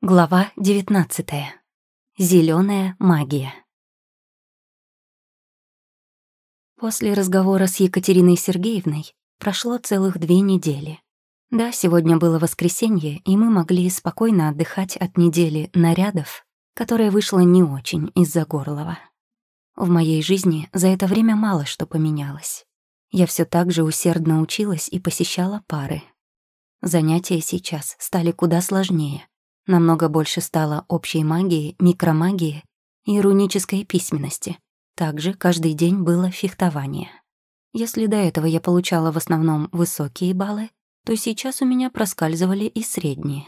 Глава 19. Зелёная магия. После разговора с Екатериной Сергеевной прошло целых две недели. Да, сегодня было воскресенье, и мы могли спокойно отдыхать от недели нарядов, которая вышла не очень из-за Горлова. В моей жизни за это время мало что поменялось. Я все так же усердно училась и посещала пары. Занятия сейчас стали куда сложнее, Намного больше стало общей магии, микромагии и рунической письменности. Также каждый день было фехтование. Если до этого я получала в основном высокие баллы, то сейчас у меня проскальзывали и средние.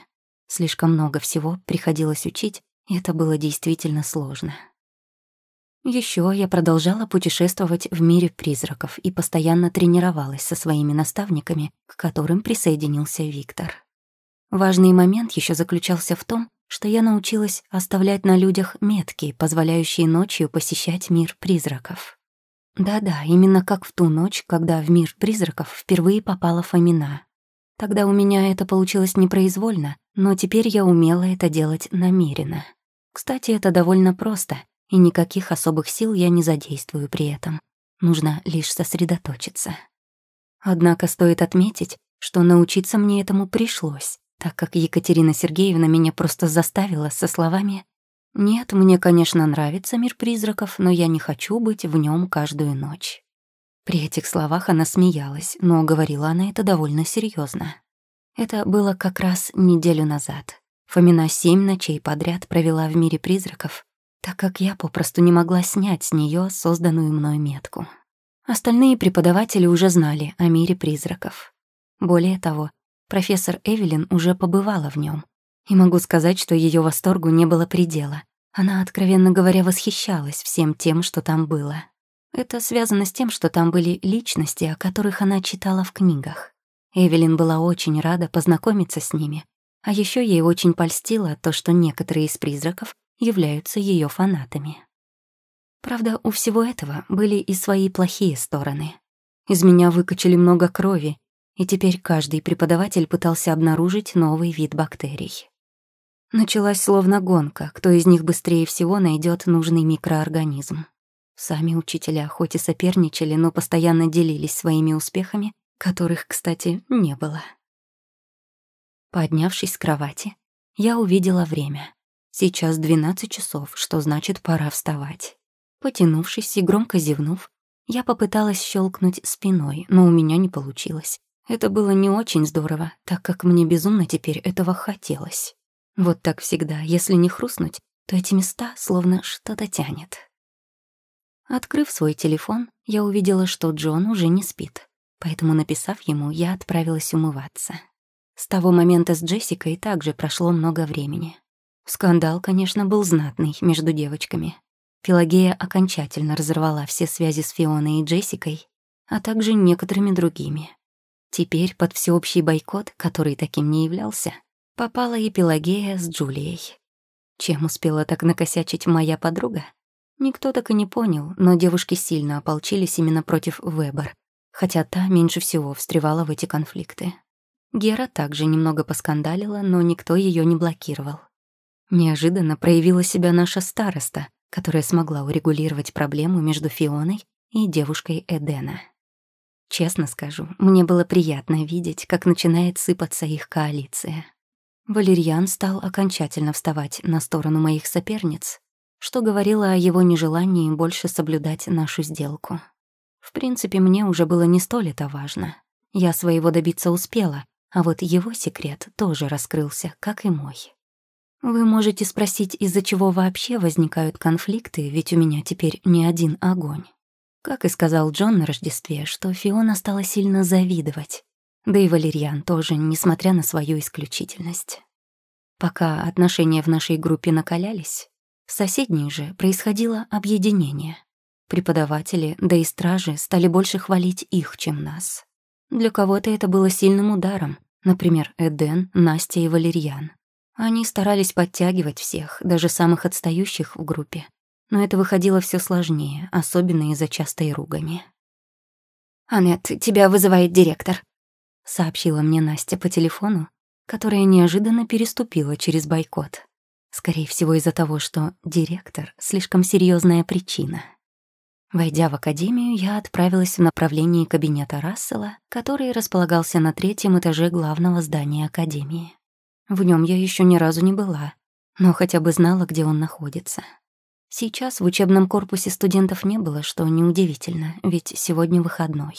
Слишком много всего приходилось учить, и это было действительно сложно. Еще я продолжала путешествовать в мире призраков и постоянно тренировалась со своими наставниками, к которым присоединился Виктор. Важный момент еще заключался в том, что я научилась оставлять на людях метки, позволяющие ночью посещать мир призраков. Да-да, именно как в ту ночь, когда в мир призраков впервые попала Фомина. Тогда у меня это получилось непроизвольно, но теперь я умела это делать намеренно. Кстати, это довольно просто, и никаких особых сил я не задействую при этом. Нужно лишь сосредоточиться. Однако стоит отметить, что научиться мне этому пришлось так как Екатерина Сергеевна меня просто заставила со словами «Нет, мне, конечно, нравится мир призраков, но я не хочу быть в нем каждую ночь». При этих словах она смеялась, но говорила она это довольно серьезно. Это было как раз неделю назад. Фомина семь ночей подряд провела в мире призраков, так как я попросту не могла снять с нее созданную мной метку. Остальные преподаватели уже знали о мире призраков. Более того, Профессор Эвелин уже побывала в нем, И могу сказать, что ее восторгу не было предела. Она, откровенно говоря, восхищалась всем тем, что там было. Это связано с тем, что там были личности, о которых она читала в книгах. Эвелин была очень рада познакомиться с ними. А еще ей очень польстило то, что некоторые из призраков являются ее фанатами. Правда, у всего этого были и свои плохие стороны. Из меня выкачали много крови, и теперь каждый преподаватель пытался обнаружить новый вид бактерий. Началась словно гонка, кто из них быстрее всего найдет нужный микроорганизм. Сами учителя хоть и соперничали, но постоянно делились своими успехами, которых, кстати, не было. Поднявшись с кровати, я увидела время. Сейчас 12 часов, что значит пора вставать. Потянувшись и громко зевнув, я попыталась щелкнуть спиной, но у меня не получилось. Это было не очень здорово, так как мне безумно теперь этого хотелось. Вот так всегда, если не хрустнуть, то эти места словно что-то тянет. Открыв свой телефон, я увидела, что Джон уже не спит, поэтому, написав ему, я отправилась умываться. С того момента с Джессикой также прошло много времени. Скандал, конечно, был знатный между девочками. Пелагея окончательно разорвала все связи с Фионой и Джессикой, а также некоторыми другими. Теперь под всеобщий бойкот, который таким не являлся, попала и Пелагея с Джулией. Чем успела так накосячить моя подруга? Никто так и не понял, но девушки сильно ополчились именно против Вебер, хотя та меньше всего встревала в эти конфликты. Гера также немного поскандалила, но никто ее не блокировал. Неожиданно проявила себя наша староста, которая смогла урегулировать проблему между Фионой и девушкой Эдена. Честно скажу, мне было приятно видеть, как начинает сыпаться их коалиция. Валерьян стал окончательно вставать на сторону моих соперниц, что говорило о его нежелании больше соблюдать нашу сделку. В принципе, мне уже было не столь это важно. Я своего добиться успела, а вот его секрет тоже раскрылся, как и мой. Вы можете спросить, из-за чего вообще возникают конфликты, ведь у меня теперь не один огонь. Как и сказал Джон на Рождестве, что Фиона стала сильно завидовать. Да и Валерьян тоже, несмотря на свою исключительность. Пока отношения в нашей группе накалялись, в соседней же происходило объединение. Преподаватели, да и стражи стали больше хвалить их, чем нас. Для кого-то это было сильным ударом, например, Эден, Настя и Валерьян. Они старались подтягивать всех, даже самых отстающих в группе, но это выходило все сложнее, особенно из-за частой ругани. «Аннет, тебя вызывает директор», — сообщила мне Настя по телефону, которая неожиданно переступила через бойкот. Скорее всего, из-за того, что директор — слишком серьезная причина. Войдя в академию, я отправилась в направлении кабинета Рассела, который располагался на третьем этаже главного здания академии. В нем я еще ни разу не была, но хотя бы знала, где он находится. Сейчас в учебном корпусе студентов не было, что неудивительно, ведь сегодня выходной.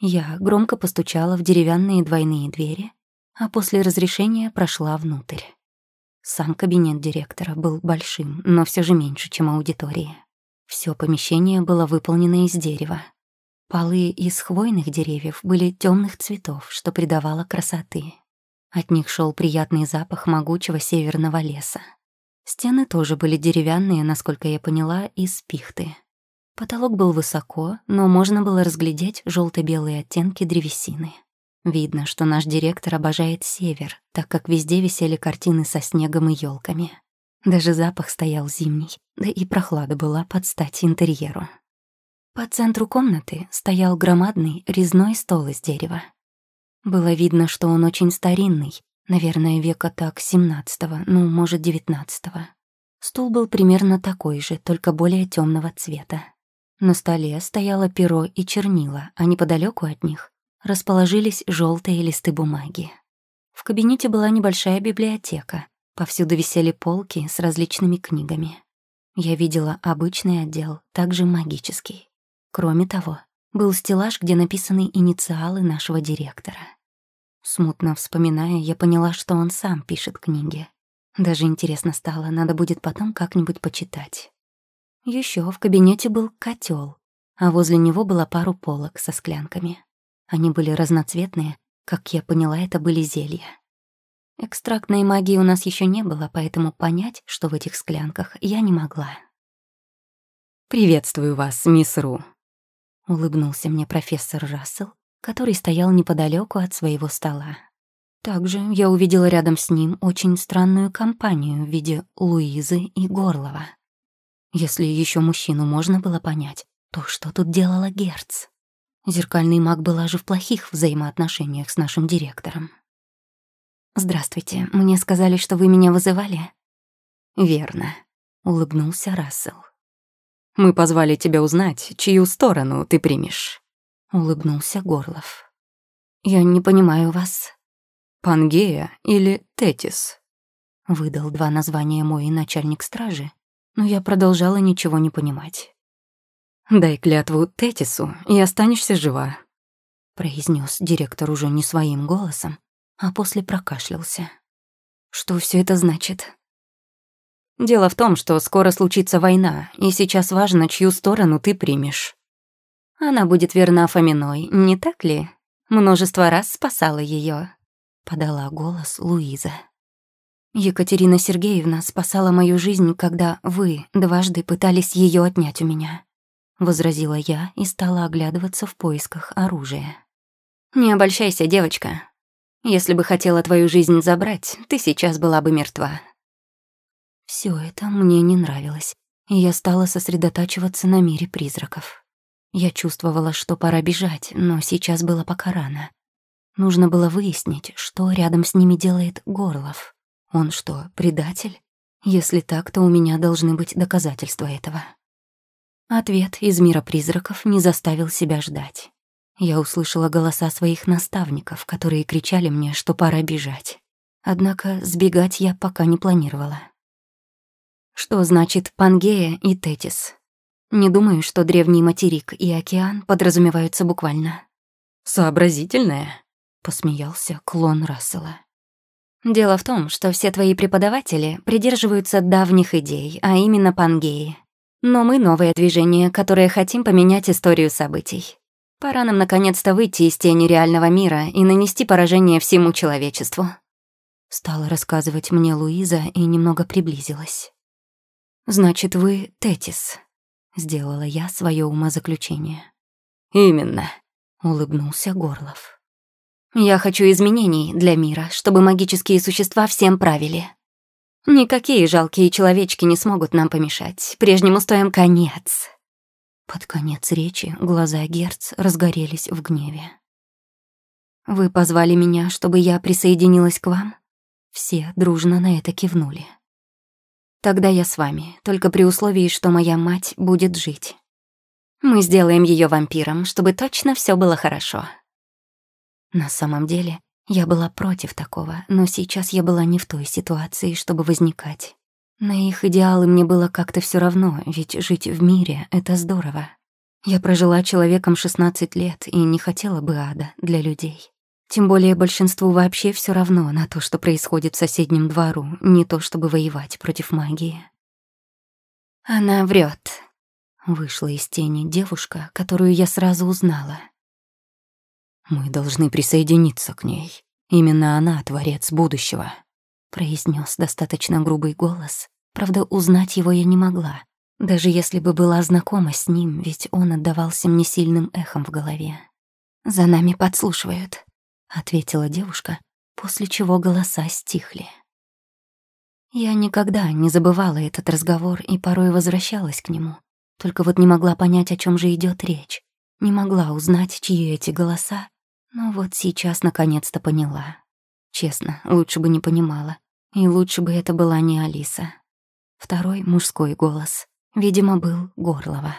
Я громко постучала в деревянные двойные двери, а после разрешения прошла внутрь. Сам кабинет директора был большим, но все же меньше, чем аудитория. Все помещение было выполнено из дерева. Полы из хвойных деревьев были темных цветов, что придавало красоты. От них шел приятный запах могучего северного леса. Стены тоже были деревянные, насколько я поняла, из пихты. Потолок был высоко, но можно было разглядеть желто белые оттенки древесины. Видно, что наш директор обожает север, так как везде висели картины со снегом и елками. Даже запах стоял зимний, да и прохлада была под стать интерьеру. По центру комнаты стоял громадный резной стол из дерева. Было видно, что он очень старинный, наверное, века так семнадцатого, ну, может, девятнадцатого. Стул был примерно такой же, только более темного цвета. На столе стояло перо и чернила, а неподалеку от них расположились желтые листы бумаги. В кабинете была небольшая библиотека, Повсюду висели полки с различными книгами. Я видела обычный отдел, также магический. Кроме того, был стеллаж, где написаны инициалы нашего директора. Смутно вспоминая, я поняла, что он сам пишет книги. Даже интересно стало, надо будет потом как-нибудь почитать. Еще в кабинете был котел, а возле него была пару полок со склянками. Они были разноцветные, как я поняла, это были зелья. Экстрактной магии у нас еще не было, поэтому понять, что в этих склянках, я не могла. «Приветствую вас, мисс Ру», — улыбнулся мне профессор Рассел, который стоял неподалеку от своего стола. Также я увидела рядом с ним очень странную компанию в виде Луизы и Горлова. Если еще мужчину можно было понять, то что тут делала Герц? Зеркальный маг была же в плохих взаимоотношениях с нашим директором. «Здравствуйте. Мне сказали, что вы меня вызывали?» «Верно», — улыбнулся Рассел. «Мы позвали тебя узнать, чью сторону ты примешь», — улыбнулся Горлов. «Я не понимаю вас». «Пангея или Тетис?» — выдал два названия мой начальник стражи, но я продолжала ничего не понимать. «Дай клятву Тетису, и останешься жива», — произнес директор уже не своим голосом, а после прокашлялся. «Что все это значит?» «Дело в том, что скоро случится война, и сейчас важно, чью сторону ты примешь». «Она будет верна Фоминой, не так ли? Множество раз спасала ее, подала голос Луиза. «Екатерина Сергеевна спасала мою жизнь, когда вы дважды пытались ее отнять у меня», — возразила я и стала оглядываться в поисках оружия. «Не обольщайся, девочка. Если бы хотела твою жизнь забрать, ты сейчас была бы мертва». Все это мне не нравилось, и я стала сосредотачиваться на мире призраков. Я чувствовала, что пора бежать, но сейчас было пока рано. Нужно было выяснить, что рядом с ними делает Горлов. Он что, предатель? Если так, то у меня должны быть доказательства этого. Ответ из мира призраков не заставил себя ждать. Я услышала голоса своих наставников, которые кричали мне, что пора бежать. Однако сбегать я пока не планировала. Что значит Пангея и Тетис? Не думаю, что древний материк и океан подразумеваются буквально. «Сообразительная», — посмеялся клон Рассела. «Дело в том, что все твои преподаватели придерживаются давних идей, а именно Пангеи. Но мы новое движение, которое хотим поменять историю событий. Пора нам наконец-то выйти из тени реального мира и нанести поражение всему человечеству. Стала рассказывать мне Луиза и немного приблизилась. «Значит, вы Тетис», — сделала я свое умозаключение. «Именно», — улыбнулся Горлов. «Я хочу изменений для мира, чтобы магические существа всем правили. Никакие жалкие человечки не смогут нам помешать. Прежним устоям конец». Под конец речи глаза Герц разгорелись в гневе. Вы позвали меня, чтобы я присоединилась к вам?» Все дружно на это кивнули. «Тогда я с вами, только при условии, что моя мать будет жить. Мы сделаем ее вампиром, чтобы точно все было хорошо». На самом деле, я была против такого, но сейчас я была не в той ситуации, чтобы возникать. На их идеалы мне было как-то все равно, ведь жить в мире — это здорово. Я прожила человеком 16 лет и не хотела бы ада для людей. Тем более большинству вообще все равно на то, что происходит в соседнем двору, не то чтобы воевать против магии. Она врет. Вышла из тени девушка, которую я сразу узнала. «Мы должны присоединиться к ней. Именно она — творец будущего», — произнес достаточно грубый голос. Правда, узнать его я не могла, даже если бы была знакома с ним, ведь он отдавался мне сильным эхом в голове. «За нами подслушивают», — ответила девушка, после чего голоса стихли. Я никогда не забывала этот разговор и порой возвращалась к нему. Только вот не могла понять, о чем же идет речь. Не могла узнать, чьи эти голоса. Но вот сейчас наконец-то поняла. Честно, лучше бы не понимала. И лучше бы это была не Алиса. Второй мужской голос, видимо, был Горлова.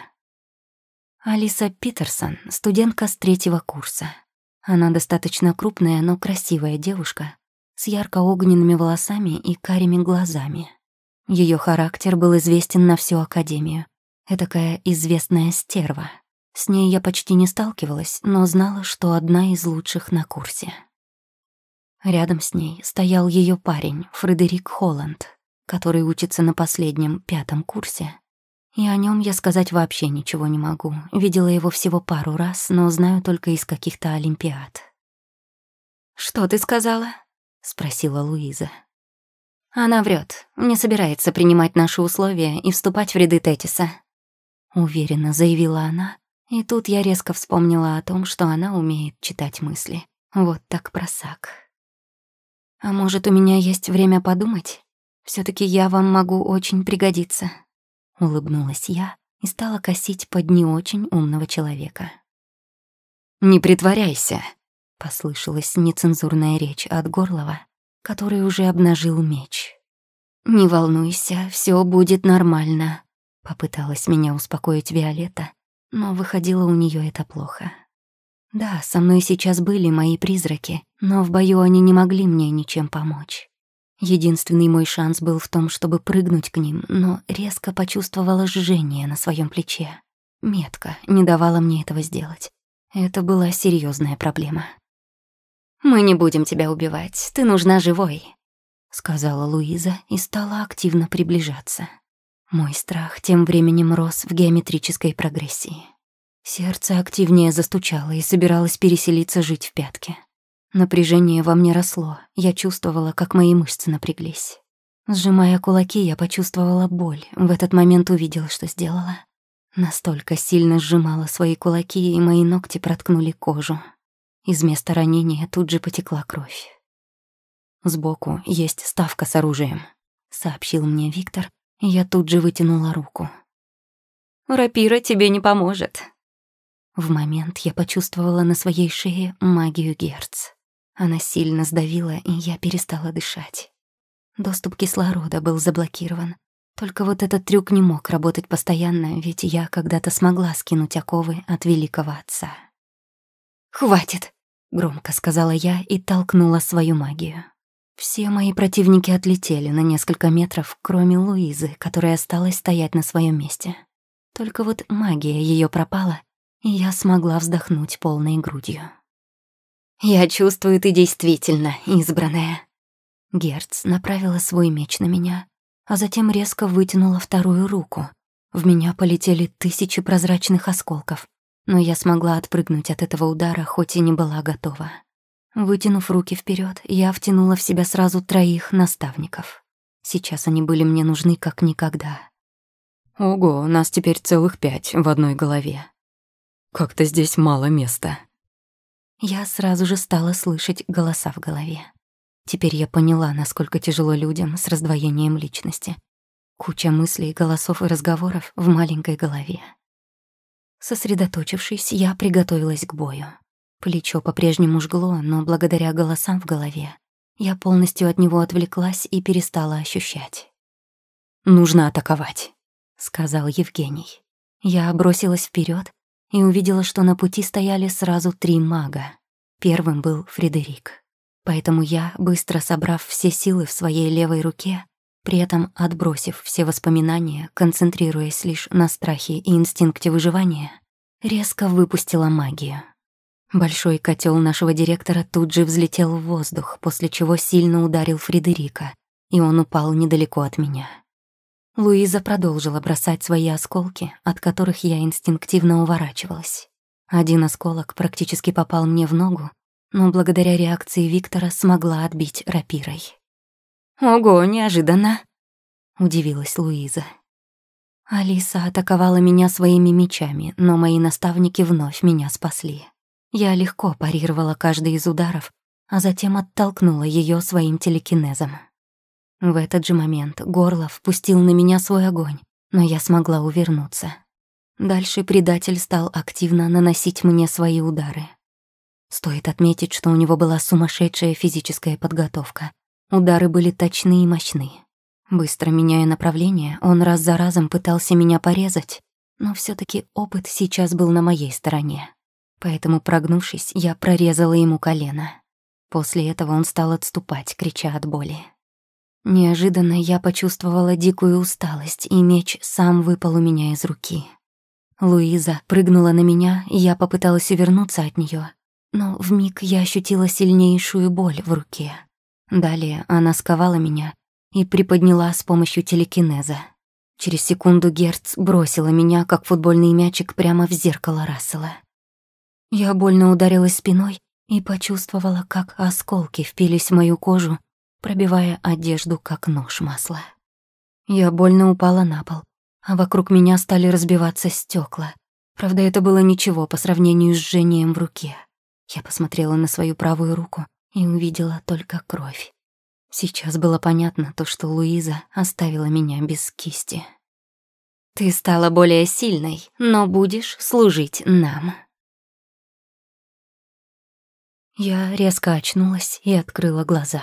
Алиса Питерсон, студентка с третьего курса. Она достаточно крупная, но красивая девушка с ярко-огненными волосами и карими глазами. Ее характер был известен на всю академию. Этакая известная стерва. С ней я почти не сталкивалась, но знала, что одна из лучших на курсе. Рядом с ней стоял ее парень, Фредерик Холланд, который учится на последнем, пятом курсе. И о нем я сказать вообще ничего не могу. Видела его всего пару раз, но знаю только из каких-то олимпиад. «Что ты сказала?» — спросила Луиза. «Она врет, не собирается принимать наши условия и вступать в ряды Тетиса», — уверенно заявила она. И тут я резко вспомнила о том, что она умеет читать мысли. Вот так просак. «А может, у меня есть время подумать? все таки я вам могу очень пригодиться», Улыбнулась я и стала косить под не очень умного человека. «Не притворяйся», — послышалась нецензурная речь от Горлова, который уже обнажил меч. «Не волнуйся, все будет нормально», — попыталась меня успокоить Виолетта, но выходило у нее это плохо. Да, со мной сейчас были мои призраки, но в бою они не могли мне ничем помочь. Единственный мой шанс был в том, чтобы прыгнуть к ним, но резко почувствовала жжение на своем плече. Метка не давала мне этого сделать. Это была серьезная проблема. «Мы не будем тебя убивать, ты нужна живой», — сказала Луиза и стала активно приближаться. Мой страх тем временем рос в геометрической прогрессии. Сердце активнее застучало и собиралось переселиться жить в пятки. Напряжение во мне росло, я чувствовала, как мои мышцы напряглись. Сжимая кулаки, я почувствовала боль, в этот момент увидела, что сделала. Настолько сильно сжимала свои кулаки, и мои ногти проткнули кожу. Из места ранения тут же потекла кровь. «Сбоку есть ставка с оружием», — сообщил мне Виктор, и я тут же вытянула руку. «Рапира тебе не поможет». В момент я почувствовала на своей шее магию Герц. Она сильно сдавила, и я перестала дышать. Доступ кислорода был заблокирован. Только вот этот трюк не мог работать постоянно, ведь я когда-то смогла скинуть оковы от великого отца. «Хватит!» — громко сказала я и толкнула свою магию. Все мои противники отлетели на несколько метров, кроме Луизы, которая осталась стоять на своем месте. Только вот магия ее пропала, и я смогла вздохнуть полной грудью. «Я чувствую, ты действительно избранная». Герц направила свой меч на меня, а затем резко вытянула вторую руку. В меня полетели тысячи прозрачных осколков, но я смогла отпрыгнуть от этого удара, хоть и не была готова. Вытянув руки вперед, я втянула в себя сразу троих наставников. Сейчас они были мне нужны как никогда. «Ого, нас теперь целых пять в одной голове. Как-то здесь мало места», я сразу же стала слышать голоса в голове. Теперь я поняла, насколько тяжело людям с раздвоением личности. Куча мыслей, голосов и разговоров в маленькой голове. Сосредоточившись, я приготовилась к бою. Плечо по-прежнему жгло, но благодаря голосам в голове я полностью от него отвлеклась и перестала ощущать. «Нужно атаковать», — сказал Евгений. Я бросилась вперед и увидела, что на пути стояли сразу три мага. Первым был Фредерик. Поэтому я, быстро собрав все силы в своей левой руке, при этом отбросив все воспоминания, концентрируясь лишь на страхе и инстинкте выживания, резко выпустила магию. Большой котел нашего директора тут же взлетел в воздух, после чего сильно ударил Фредерика, и он упал недалеко от меня. Луиза продолжила бросать свои осколки, от которых я инстинктивно уворачивалась. Один осколок практически попал мне в ногу, но благодаря реакции Виктора смогла отбить рапирой. «Ого, неожиданно!» — удивилась Луиза. Алиса атаковала меня своими мечами, но мои наставники вновь меня спасли. Я легко парировала каждый из ударов, а затем оттолкнула ее своим телекинезом. В этот же момент Горлов впустил на меня свой огонь, но я смогла увернуться. Дальше предатель стал активно наносить мне свои удары. Стоит отметить, что у него была сумасшедшая физическая подготовка. Удары были точны и мощны. Быстро меняя направление, он раз за разом пытался меня порезать, но все таки опыт сейчас был на моей стороне. Поэтому, прогнувшись, я прорезала ему колено. После этого он стал отступать, крича от боли. Неожиданно я почувствовала дикую усталость, и меч сам выпал у меня из руки. Луиза прыгнула на меня, и я попыталась увернуться от нее, но вмиг я ощутила сильнейшую боль в руке. Далее она сковала меня и приподняла с помощью телекинеза. Через секунду Герц бросила меня, как футбольный мячик, прямо в зеркало Рассела. Я больно ударилась спиной и почувствовала, как осколки впились в мою кожу, пробивая одежду, как нож масла. Я больно упала на пол, а вокруг меня стали разбиваться стекла. Правда, это было ничего по сравнению с жжением в руке. Я посмотрела на свою правую руку и увидела только кровь. Сейчас было понятно то, что Луиза оставила меня без кисти. «Ты стала более сильной, но будешь служить нам», я резко очнулась и открыла глаза.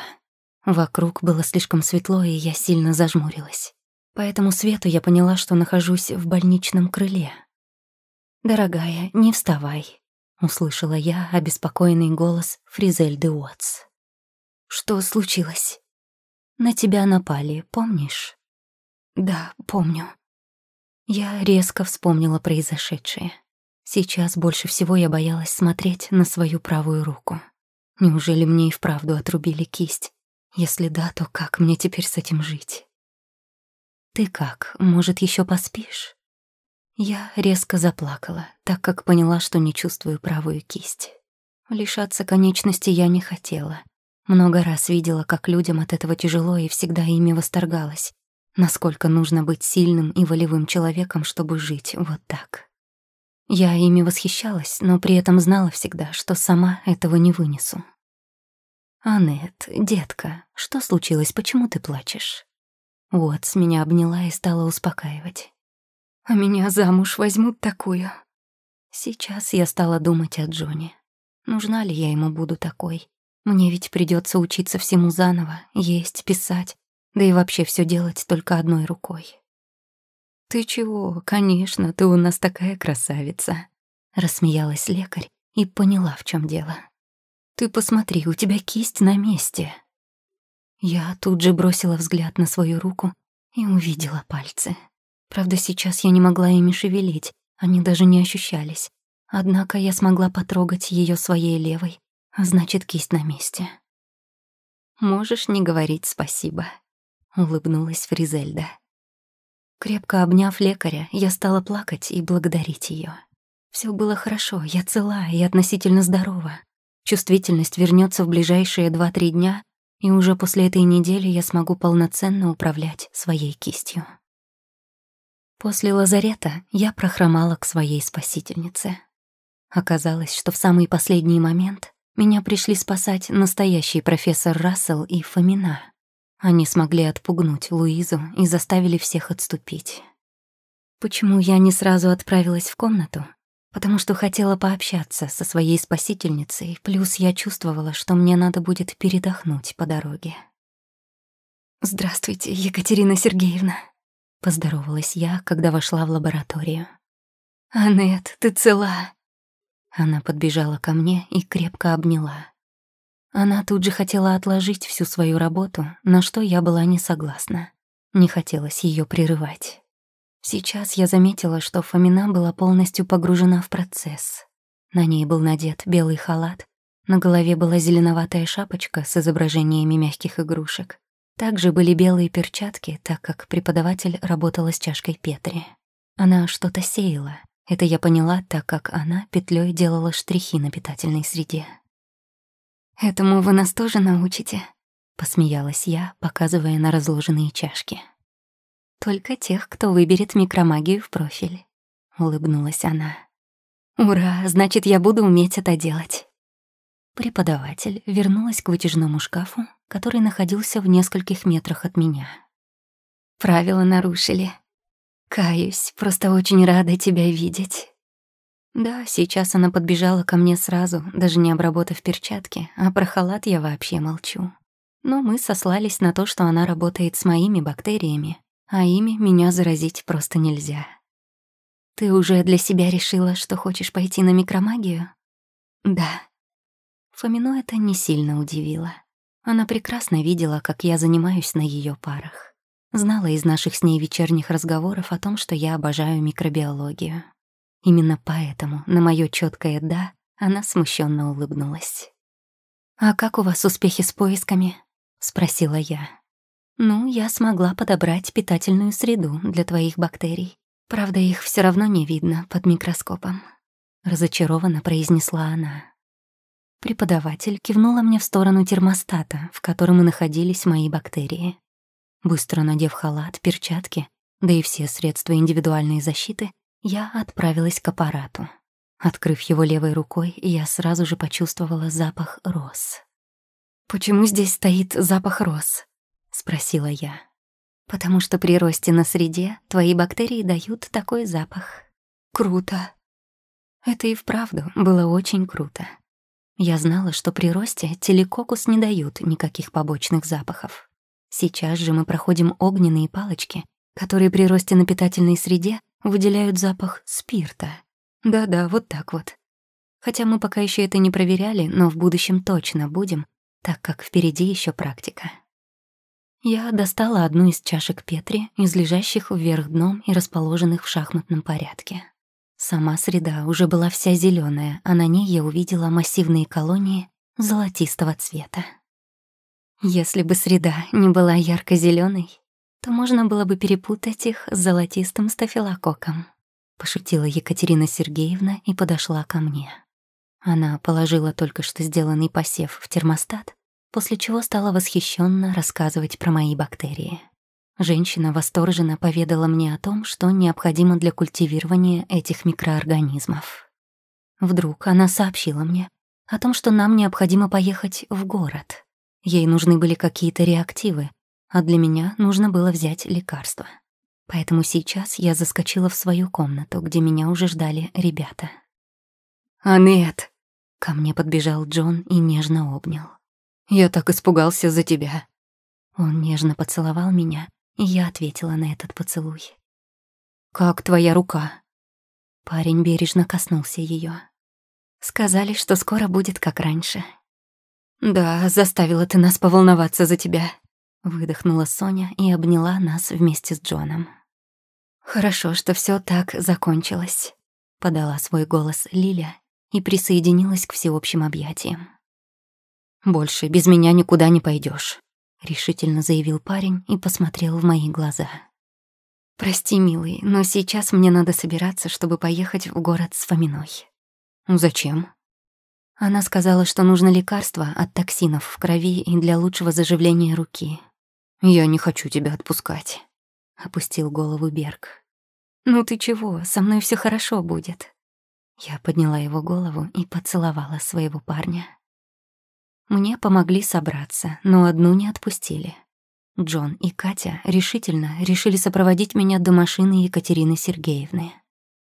Вокруг было слишком светло, и я сильно зажмурилась. По этому свету я поняла, что нахожусь в больничном крыле. «Дорогая, не вставай», — услышала я обеспокоенный голос Фризельды Уотс. «Что случилось?» «На тебя напали, помнишь?» «Да, помню». Я резко вспомнила произошедшее. Сейчас больше всего я боялась смотреть на свою правую руку. Неужели мне и вправду отрубили кисть? Если да, то как мне теперь с этим жить? Ты как, может, еще поспишь? Я резко заплакала, так как поняла, что не чувствую правую кисть. Лишаться конечности я не хотела. Много раз видела, как людям от этого тяжело и всегда ими восторгалась. Насколько нужно быть сильным и волевым человеком, чтобы жить вот так. Я ими восхищалась, но при этом знала всегда, что сама этого не вынесу. «Аннет, детка, что случилось, почему ты плачешь?» Вот, с меня обняла и стала успокаивать. «А меня замуж возьмут такую?» Сейчас я стала думать о Джоне. Нужна ли я ему буду такой? Мне ведь придется учиться всему заново, есть, писать, да и вообще все делать только одной рукой. «Ты чего? Конечно, ты у нас такая красавица!» Рассмеялась лекарь и поняла, в чем дело. «Ты посмотри, у тебя кисть на месте!» Я тут же бросила взгляд на свою руку и увидела пальцы. Правда, сейчас я не могла ими шевелить, они даже не ощущались. Однако я смогла потрогать ее своей левой, а значит, кисть на месте. «Можешь не говорить спасибо», — улыбнулась Фризельда. Крепко обняв лекаря, я стала плакать и благодарить ее. Все было хорошо, я цела и относительно здорова. Чувствительность вернется в ближайшие два-три дня, и уже после этой недели я смогу полноценно управлять своей кистью. После лазарета я прохромала к своей спасительнице. Оказалось, что в самый последний момент меня пришли спасать настоящий профессор Рассел и Фомина. Они смогли отпугнуть Луизу и заставили всех отступить. Почему я не сразу отправилась в комнату? Потому что хотела пообщаться со своей спасительницей, плюс я чувствовала, что мне надо будет передохнуть по дороге. «Здравствуйте, Екатерина Сергеевна», — поздоровалась я, когда вошла в лабораторию. «Анет, ты цела?» Она подбежала ко мне и крепко обняла. Она тут же хотела отложить всю свою работу, на что я была не согласна. Не хотелось ее прерывать. Сейчас я заметила, что Фомина была полностью погружена в процесс. На ней был надет белый халат, на голове была зеленоватая шапочка с изображениями мягких игрушек. Также были белые перчатки, так как преподаватель работала с чашкой Петри. Она что-то сеяла. Это я поняла, так как она петлей делала штрихи на питательной среде. «Этому вы нас тоже научите?» — посмеялась я, показывая на разложенные чашки. «Только тех, кто выберет микромагию в профиль», — улыбнулась она. «Ура, значит, я буду уметь это делать». Преподаватель вернулась к вытяжному шкафу, который находился в нескольких метрах от меня. «Правила нарушили. Каюсь, просто очень рада тебя видеть». Да, сейчас она подбежала ко мне сразу, даже не обработав перчатки, а про халат я вообще молчу. Но мы сослались на то, что она работает с моими бактериями, а ими меня заразить просто нельзя. Ты уже для себя решила, что хочешь пойти на микромагию? Да. Фомину это не сильно удивило. Она прекрасно видела, как я занимаюсь на ее парах. Знала из наших с ней вечерних разговоров о том, что я обожаю микробиологию. Именно поэтому на моё чёткое «да» она смущенно улыбнулась. «А как у вас успехи с поисками?» — спросила я. «Ну, я смогла подобрать питательную среду для твоих бактерий. Правда, их все равно не видно под микроскопом», — разочарованно произнесла она. Преподаватель кивнула мне в сторону термостата, в котором и находились мои бактерии. Быстро надев халат, перчатки, да и все средства индивидуальной защиты, я отправилась к аппарату. Открыв его левой рукой, я сразу же почувствовала запах роз. «Почему здесь стоит запах роз?» — спросила я. «Потому что при росте на среде твои бактерии дают такой запах. Круто!» Это и вправду было очень круто. Я знала, что при росте телекокус не дают никаких побочных запахов. Сейчас же мы проходим огненные палочки, которые при росте на питательной среде выделяют запах спирта. Да-да, вот так вот. Хотя мы пока еще это не проверяли, но в будущем точно будем, так как впереди еще практика. Я достала одну из чашек Петри из лежащих вверх дном и расположенных в шахматном порядке. Сама среда уже была вся зеленая, а на ней я увидела массивные колонии золотистого цвета. Если бы среда не была ярко зеленой то можно было бы перепутать их с золотистым стафилококком. Пошутила Екатерина Сергеевна и подошла ко мне. Она положила только что сделанный посев в термостат, после чего стала восхищенно рассказывать про мои бактерии. Женщина восторженно поведала мне о том, что необходимо для культивирования этих микроорганизмов. Вдруг она сообщила мне о том, что нам необходимо поехать в город. Ей нужны были какие-то реактивы, а для меня нужно было взять лекарство. Поэтому сейчас я заскочила в свою комнату, где меня уже ждали ребята. «Анет!» — ко мне подбежал Джон и нежно обнял. «Я так испугался за тебя!» Он нежно поцеловал меня, и я ответила на этот поцелуй. «Как твоя рука?» Парень бережно коснулся ее. Сказали, что скоро будет как раньше. «Да, заставила ты нас поволноваться за тебя», Выдохнула Соня и обняла нас вместе с Джоном. «Хорошо, что все так закончилось», — подала свой голос Лиля и присоединилась к всеобщим объятиям. «Больше без меня никуда не пойдешь, решительно заявил парень и посмотрел в мои глаза. «Прости, милый, но сейчас мне надо собираться, чтобы поехать в город с Фоминой». «Зачем?» Она сказала, что нужно лекарство от токсинов в крови и для лучшего заживления руки. «Я не хочу тебя отпускать», — опустил голову Берг. «Ну ты чего, со мной все хорошо будет». Я подняла его голову и поцеловала своего парня. Мне помогли собраться, но одну не отпустили. Джон и Катя решительно решили сопроводить меня до машины Екатерины Сергеевны.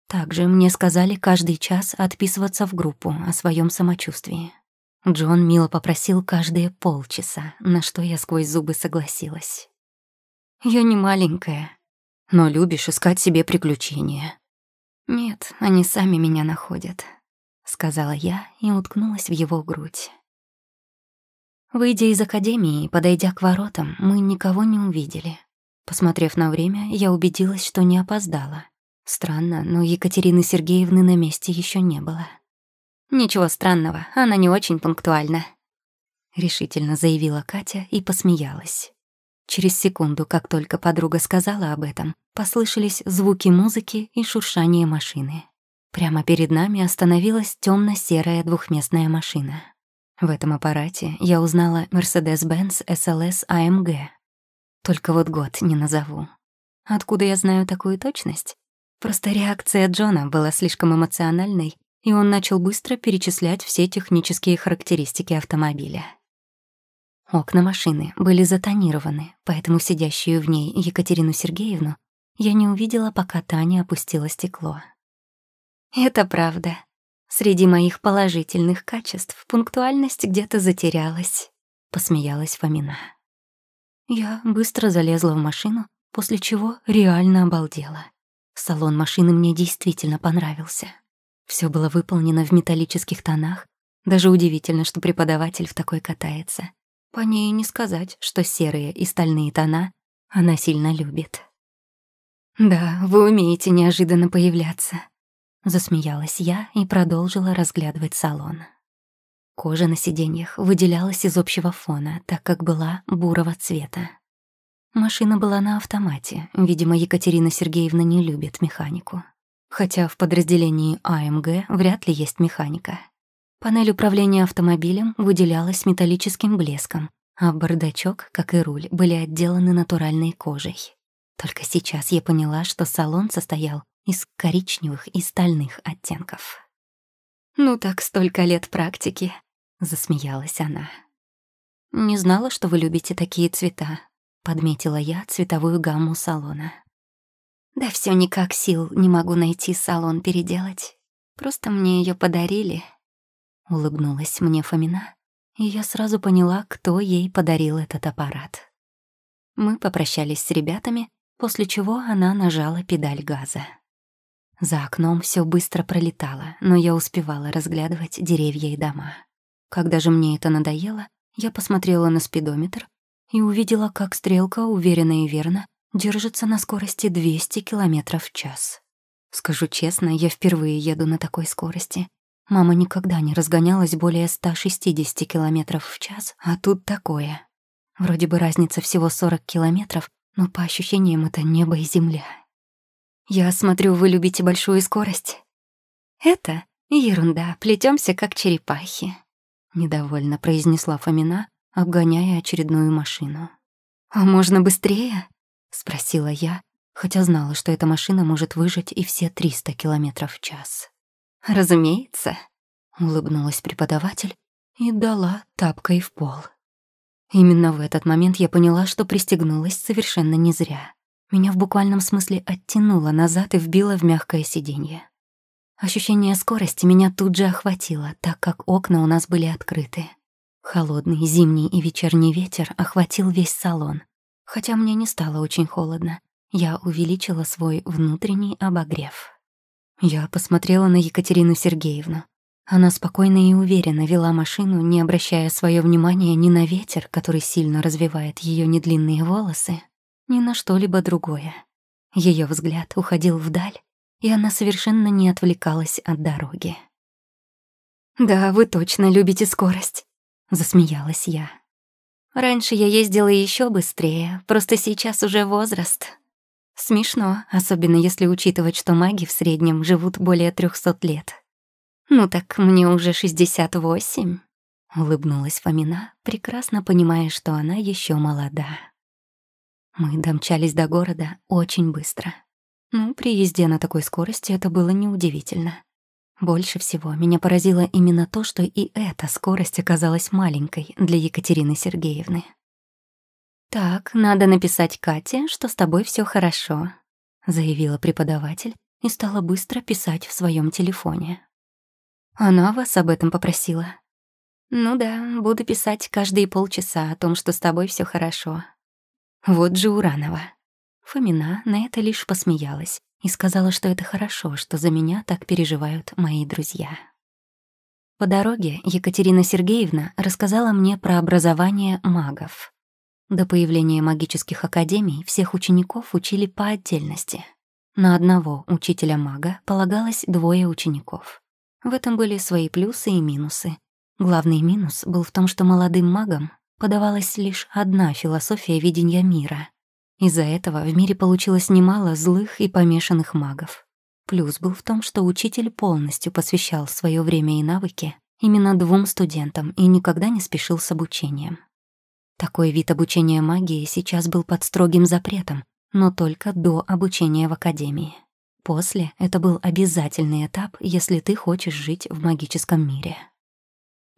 Также мне сказали каждый час отписываться в группу о своем самочувствии. Джон мило попросил каждые полчаса, на что я сквозь зубы согласилась. «Я не маленькая, но любишь искать себе приключения». «Нет, они сами меня находят», — сказала я и уткнулась в его грудь. Выйдя из академии и подойдя к воротам, мы никого не увидели. Посмотрев на время, я убедилась, что не опоздала. Странно, но Екатерины Сергеевны на месте еще не было. «Ничего странного, она не очень пунктуальна», — решительно заявила Катя и посмеялась. Через секунду, как только подруга сказала об этом, послышались звуки музыки и шуршание машины. Прямо перед нами остановилась темно серая двухместная машина. В этом аппарате я узнала Mercedes-Benz SLS AMG. Только вот год не назову. Откуда я знаю такую точность? Просто реакция Джона была слишком эмоциональной, и он начал быстро перечислять все технические характеристики автомобиля. Окна машины были затонированы, поэтому сидящую в ней Екатерину Сергеевну я не увидела, пока Таня опустила стекло. «Это правда. Среди моих положительных качеств пунктуальность где-то затерялась», — посмеялась Фомина. Я быстро залезла в машину, после чего реально обалдела. Салон машины мне действительно понравился. Все было выполнено в металлических тонах. Даже удивительно, что преподаватель в такой катается. По ней не сказать, что серые и стальные тона она сильно любит. «Да, вы умеете неожиданно появляться», — засмеялась я и продолжила разглядывать салон. Кожа на сиденьях выделялась из общего фона, так как была бурого цвета. Машина была на автомате. Видимо, Екатерина Сергеевна не любит механику. Хотя в подразделении АМГ вряд ли есть механика. Панель управления автомобилем выделялась металлическим блеском, а бардачок, как и руль, были отделаны натуральной кожей. Только сейчас я поняла, что салон состоял из коричневых и стальных оттенков. «Ну так столько лет практики», — засмеялась она. «Не знала, что вы любите такие цвета», Подметила я цветовую гамму салона. Да все никак сил не могу найти салон переделать. Просто мне ее подарили. Улыбнулась мне Фомина, и я сразу поняла, кто ей подарил этот аппарат. Мы попрощались с ребятами, после чего она нажала педаль газа. За окном все быстро пролетало, но я успевала разглядывать деревья и дома. Когда же мне это надоело, я посмотрела на спидометр и увидела, как стрелка уверенно и верно держится на скорости 200 км в час. Скажу честно, я впервые еду на такой скорости. Мама никогда не разгонялась более 160 км в час, а тут такое. Вроде бы разница всего 40 километров, но по ощущениям это небо и земля. Я смотрю, вы любите большую скорость. Это ерунда, плетемся как черепахи. Недовольно произнесла Фомина, обгоняя очередную машину. «А можно быстрее?» — спросила я, хотя знала, что эта машина может выжить и все 300 километров в час. «Разумеется», — улыбнулась преподаватель и дала тапкой в пол. Именно в этот момент я поняла, что пристегнулась совершенно не зря. Меня в буквальном смысле оттянуло назад и вбило в мягкое сиденье. Ощущение скорости меня тут же охватило, так как окна у нас были открыты. Холодный зимний и вечерний ветер охватил весь салон. Хотя мне не стало очень холодно. Я увеличила свой внутренний обогрев. Я посмотрела на Екатерину Сергеевну. Она спокойно и уверенно вела машину, не обращая свое внимание ни на ветер, который сильно развивает ее недлинные волосы, ни на что-либо другое. Ее взгляд уходил вдаль, и она совершенно не отвлекалась от дороги. «Да, вы точно любите скорость», — засмеялась я. «Раньше я ездила еще быстрее, просто сейчас уже возраст. Смешно, особенно если учитывать, что маги в среднем живут более трехсот лет. Ну так мне уже шестьдесят восемь», — улыбнулась Фомина, прекрасно понимая, что она еще молода. Мы домчались до города очень быстро. Ну, при езде на такой скорости это было неудивительно. Больше всего меня поразило именно то, что и эта скорость оказалась маленькой для Екатерины Сергеевны. «Так, надо написать Кате, что с тобой все хорошо», — заявила преподаватель и стала быстро писать в своем телефоне. «Она вас об этом попросила?» «Ну да, буду писать каждые полчаса о том, что с тобой все хорошо». Вот же Уранова. Фомина на это лишь посмеялась и сказала, что это хорошо, что за меня так переживают мои друзья. По дороге Екатерина Сергеевна рассказала мне про образование магов. До появления магических академий всех учеников учили по отдельности. На одного учителя-мага полагалось двое учеников. В этом были свои плюсы и минусы. Главный минус был в том, что молодым магам подавалась лишь одна философия видения мира. Из-за этого в мире получилось немало злых и помешанных магов. Плюс был в том, что учитель полностью посвящал свое время и навыки именно двум студентам и никогда не спешил с обучением. Такой вид обучения магии сейчас был под строгим запретом, но только до обучения в академии. После это был обязательный этап, если ты хочешь жить в магическом мире.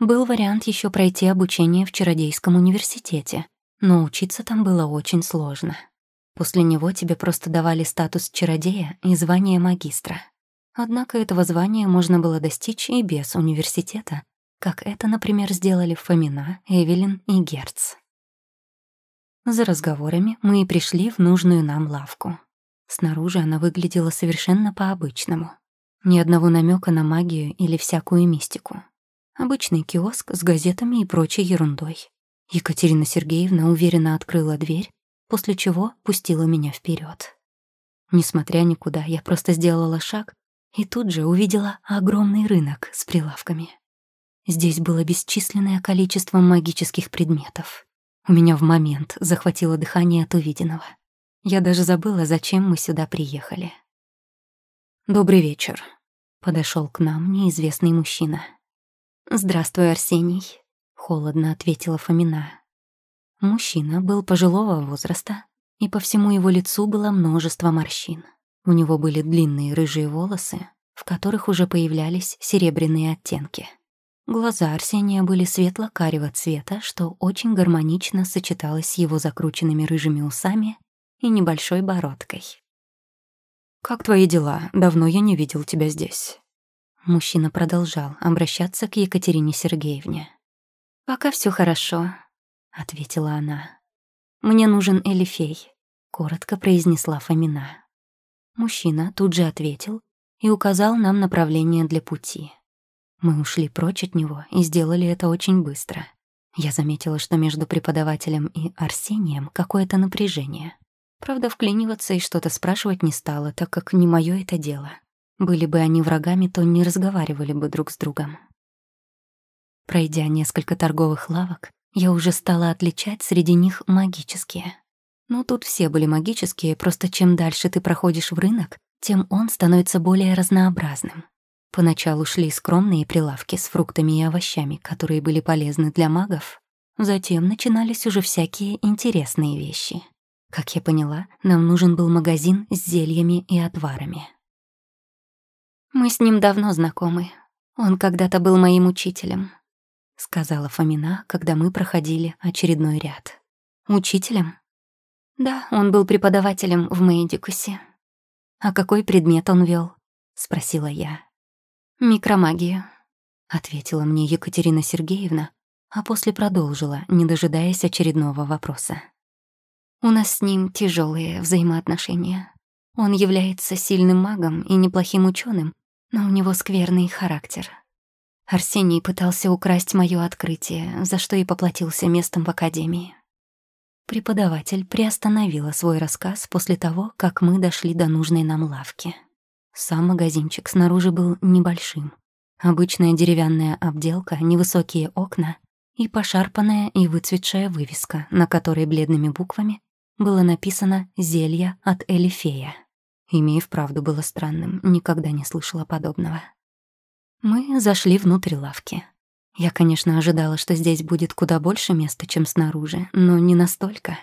Был вариант еще пройти обучение в Чародейском университете, но учиться там было очень сложно. После него тебе просто давали статус чародея и звание магистра. Однако этого звания можно было достичь и без университета, как это, например, сделали Фомина, Эвелин и Герц. За разговорами мы и пришли в нужную нам лавку. Снаружи она выглядела совершенно по-обычному. Ни одного намека на магию или всякую мистику. Обычный киоск с газетами и прочей ерундой. Екатерина Сергеевна уверенно открыла дверь, после чего пустила меня вперед. Несмотря никуда, я просто сделала шаг и тут же увидела огромный рынок с прилавками. Здесь было бесчисленное количество магических предметов. У меня в момент захватило дыхание от увиденного. Я даже забыла, зачем мы сюда приехали. «Добрый вечер», — подошел к нам неизвестный мужчина. «Здравствуй, Арсений», — холодно ответила Фомина. Мужчина был пожилого возраста, и по всему его лицу было множество морщин. У него были длинные рыжие волосы, в которых уже появлялись серебряные оттенки. Глаза Арсения были светло-карего цвета, что очень гармонично сочеталось с его закрученными рыжими усами и небольшой бородкой. «Как твои дела? Давно я не видел тебя здесь». Мужчина продолжал обращаться к Екатерине Сергеевне. «Пока все хорошо», — ответила она. «Мне нужен Элифей», — коротко произнесла Фомина. Мужчина тут же ответил и указал нам направление для пути. Мы ушли прочь от него и сделали это очень быстро. Я заметила, что между преподавателем и Арсением какое-то напряжение. Правда, вклиниваться и что-то спрашивать не стала, так как не мое это дело. Были бы они врагами, то не разговаривали бы друг с другом. Пройдя несколько торговых лавок, я уже стала отличать среди них магические. Но тут все были магические, просто чем дальше ты проходишь в рынок, тем он становится более разнообразным. Поначалу шли скромные прилавки с фруктами и овощами, которые были полезны для магов. Затем начинались уже всякие интересные вещи. Как я поняла, нам нужен был магазин с зельями и отварами. «Мы с ним давно знакомы. Он когда-то был моим учителем», — сказала Фомина, когда мы проходили очередной ряд. «Учителем?» «Да, он был преподавателем в Мэйдикусе». «А какой предмет он вел? спросила я. «Микромагию», — ответила мне Екатерина Сергеевна, а после продолжила, не дожидаясь очередного вопроса. «У нас с ним тяжелые взаимоотношения. Он является сильным магом и неплохим ученым, но у него скверный характер. Арсений пытался украсть моё открытие, за что и поплатился местом в академии. Преподаватель приостановила свой рассказ после того, как мы дошли до нужной нам лавки. Сам магазинчик снаружи был небольшим. Обычная деревянная обделка, невысокие окна и пошарпанная и выцветшая вывеска, на которой бледными буквами было написано «Зелье от Элифея». Имя и вправду было странным, никогда не слышала подобного. Мы зашли внутрь лавки. Я, конечно, ожидала, что здесь будет куда больше места, чем снаружи, но не настолько.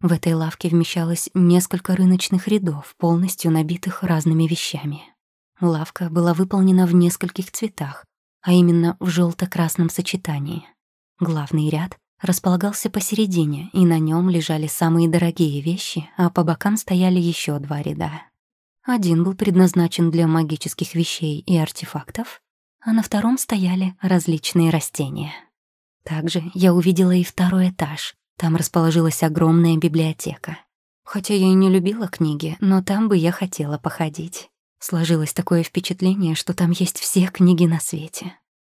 В этой лавке вмещалось несколько рыночных рядов, полностью набитых разными вещами. Лавка была выполнена в нескольких цветах, а именно в желто красном сочетании. Главный ряд располагался посередине, и на нем лежали самые дорогие вещи, а по бокам стояли еще два ряда. Один был предназначен для магических вещей и артефактов, а на втором стояли различные растения. Также я увидела и второй этаж. Там расположилась огромная библиотека. Хотя я и не любила книги, но там бы я хотела походить. Сложилось такое впечатление, что там есть все книги на свете.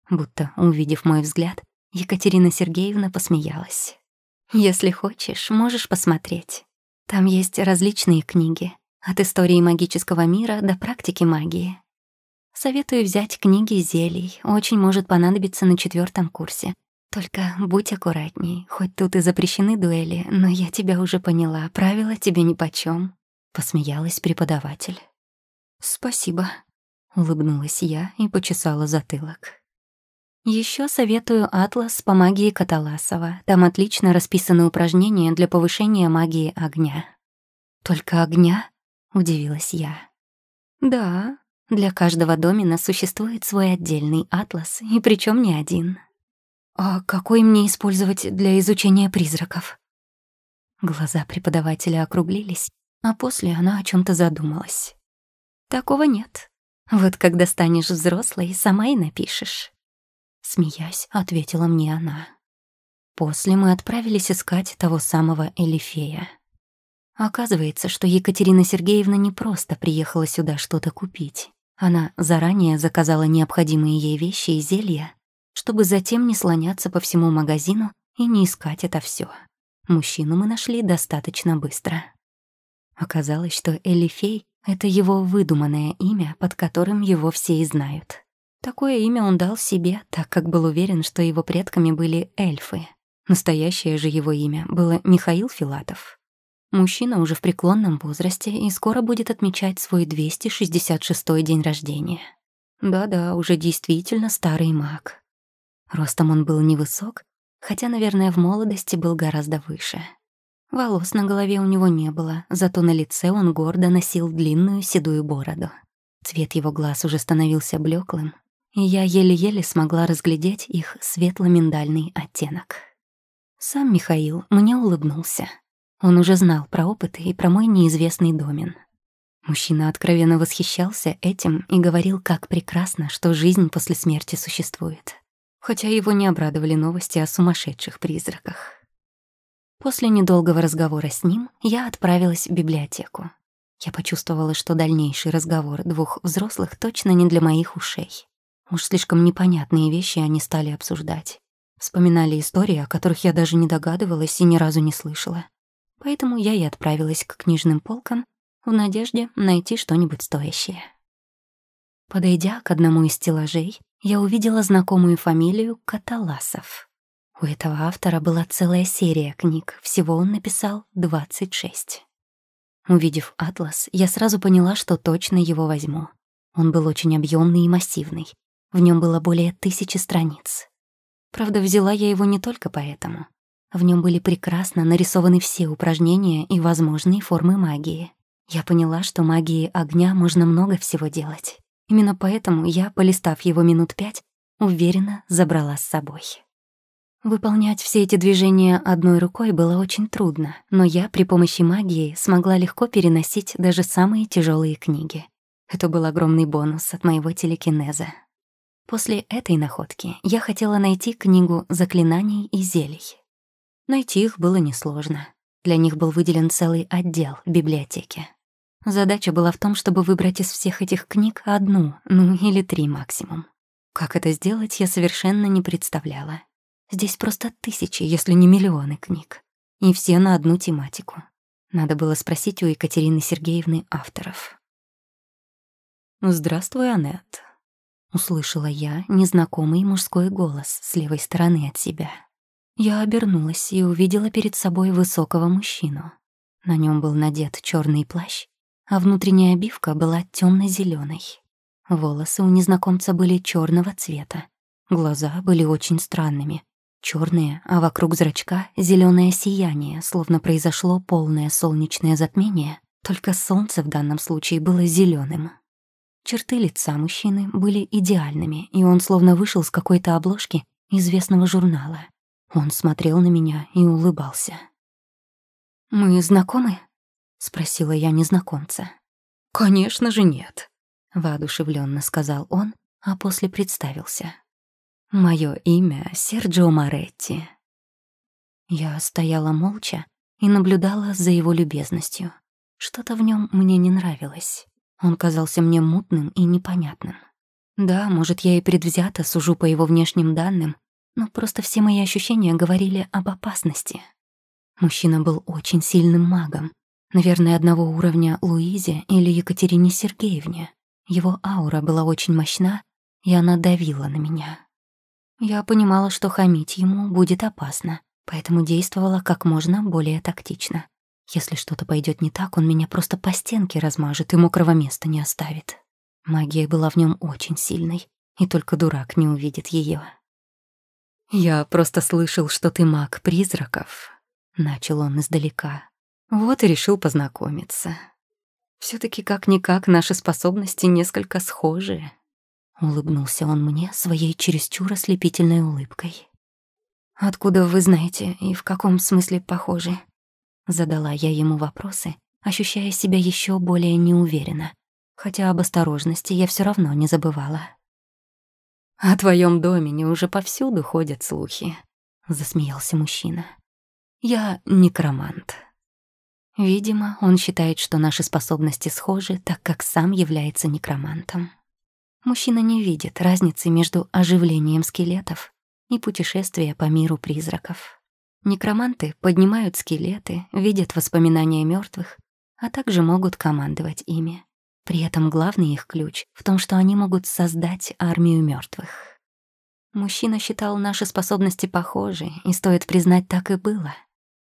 Будто, увидев мой взгляд, Екатерина Сергеевна посмеялась. «Если хочешь, можешь посмотреть. Там есть различные книги, от истории магического мира до практики магии. Советую взять книги зелий, очень может понадобиться на четвертом курсе. Только будь аккуратней, хоть тут и запрещены дуэли, но я тебя уже поняла, правила тебе нипочём», — посмеялась преподаватель. «Спасибо», — улыбнулась я и почесала затылок. Еще советую атлас по магии Каталасова. Там отлично расписаны упражнения для повышения магии огня. Только огня? Удивилась я. Да, для каждого домена существует свой отдельный атлас, и причем не один. А какой мне использовать для изучения призраков? Глаза преподавателя округлились, а после она о чем то задумалась. Такого нет. Вот когда станешь взрослой, сама и напишешь. Смеясь, ответила мне она. После мы отправились искать того самого Элифея. Оказывается, что Екатерина Сергеевна не просто приехала сюда что-то купить. Она заранее заказала необходимые ей вещи и зелья, чтобы затем не слоняться по всему магазину и не искать это все. Мужчину мы нашли достаточно быстро. Оказалось, что Элифей — это его выдуманное имя, под которым его все и знают. Такое имя он дал себе, так как был уверен, что его предками были эльфы. Настоящее же его имя было Михаил Филатов. Мужчина уже в преклонном возрасте и скоро будет отмечать свой 266-й день рождения. Да-да, уже действительно старый маг. Ростом он был невысок, хотя, наверное, в молодости был гораздо выше. Волос на голове у него не было, зато на лице он гордо носил длинную седую бороду. Цвет его глаз уже становился блеклым, и я еле-еле смогла разглядеть их светло-миндальный оттенок. Сам Михаил мне улыбнулся. Он уже знал про опыты и про мой неизвестный домен. Мужчина откровенно восхищался этим и говорил, как прекрасно, что жизнь после смерти существует. Хотя его не обрадовали новости о сумасшедших призраках. После недолгого разговора с ним я отправилась в библиотеку. Я почувствовала, что дальнейший разговор двух взрослых точно не для моих ушей. Уж слишком непонятные вещи они стали обсуждать. Вспоминали истории, о которых я даже не догадывалась и ни разу не слышала. Поэтому я и отправилась к книжным полкам в надежде найти что-нибудь стоящее. Подойдя к одному из стеллажей, я увидела знакомую фамилию Каталасов. У этого автора была целая серия книг, всего он написал 26. Увидев атлас, я сразу поняла, что точно его возьму. Он был очень объемный и массивный, в нем было более тысячи страниц. Правда, взяла я его не только поэтому. В нем были прекрасно нарисованы все упражнения и возможные формы магии. Я поняла, что магии огня можно много всего делать. Именно поэтому я, полистав его минут пять, уверенно забрала с собой. Выполнять все эти движения одной рукой было очень трудно, но я при помощи магии смогла легко переносить даже самые тяжелые книги. Это был огромный бонус от моего телекинеза. После этой находки я хотела найти книгу заклинаний и зелий. Найти их было несложно. Для них был выделен целый отдел в библиотеке. Задача была в том, чтобы выбрать из всех этих книг одну, ну или три максимум. Как это сделать, я совершенно не представляла. Здесь просто тысячи, если не миллионы книг. И все на одну тематику. Надо было спросить у Екатерины Сергеевны авторов. «Здравствуй, Аннет. Услышала я незнакомый мужской голос с левой стороны от себя. Я обернулась и увидела перед собой высокого мужчину. На нем был надет черный плащ, а внутренняя обивка была темно зеленой Волосы у незнакомца были черного цвета. Глаза были очень странными. черные, а вокруг зрачка зеленое сияние, словно произошло полное солнечное затмение, только солнце в данном случае было зеленым. Черты лица мужчины были идеальными, и он словно вышел с какой-то обложки известного журнала. Он смотрел на меня и улыбался. «Мы знакомы?» — спросила я незнакомца. «Конечно же нет», — воодушевленно сказал он, а после представился. «Мое имя Серджио Моретти». Я стояла молча и наблюдала за его любезностью. Что-то в нем мне не нравилось. Он казался мне мутным и непонятным. Да, может, я и предвзято сужу по его внешним данным, но просто все мои ощущения говорили об опасности. Мужчина был очень сильным магом, наверное, одного уровня Луизе или Екатерине Сергеевне. Его аура была очень мощна, и она давила на меня. Я понимала, что хамить ему будет опасно, поэтому действовала как можно более тактично. Если что-то пойдет не так, он меня просто по стенке размажет и мокрого места не оставит. Магия была в нем очень сильной, и только дурак не увидит ее. «Я просто слышал, что ты маг призраков», — начал он издалека. «Вот и решил познакомиться. все таки как-никак наши способности несколько схожи». Улыбнулся он мне своей чересчур ослепительной улыбкой. «Откуда вы знаете и в каком смысле похожи?» Задала я ему вопросы, ощущая себя еще более неуверенно, хотя об осторожности я все равно не забывала. «О твоем доме уже повсюду ходят слухи», — засмеялся мужчина. «Я некромант». Видимо, он считает, что наши способности схожи, так как сам является некромантом. Мужчина не видит разницы между оживлением скелетов и путешествием по миру призраков. Некроманты поднимают скелеты, видят воспоминания мертвых, а также могут командовать ими. При этом главный их ключ в том, что они могут создать армию мертвых. Мужчина считал наши способности похожи, и стоит признать, так и было.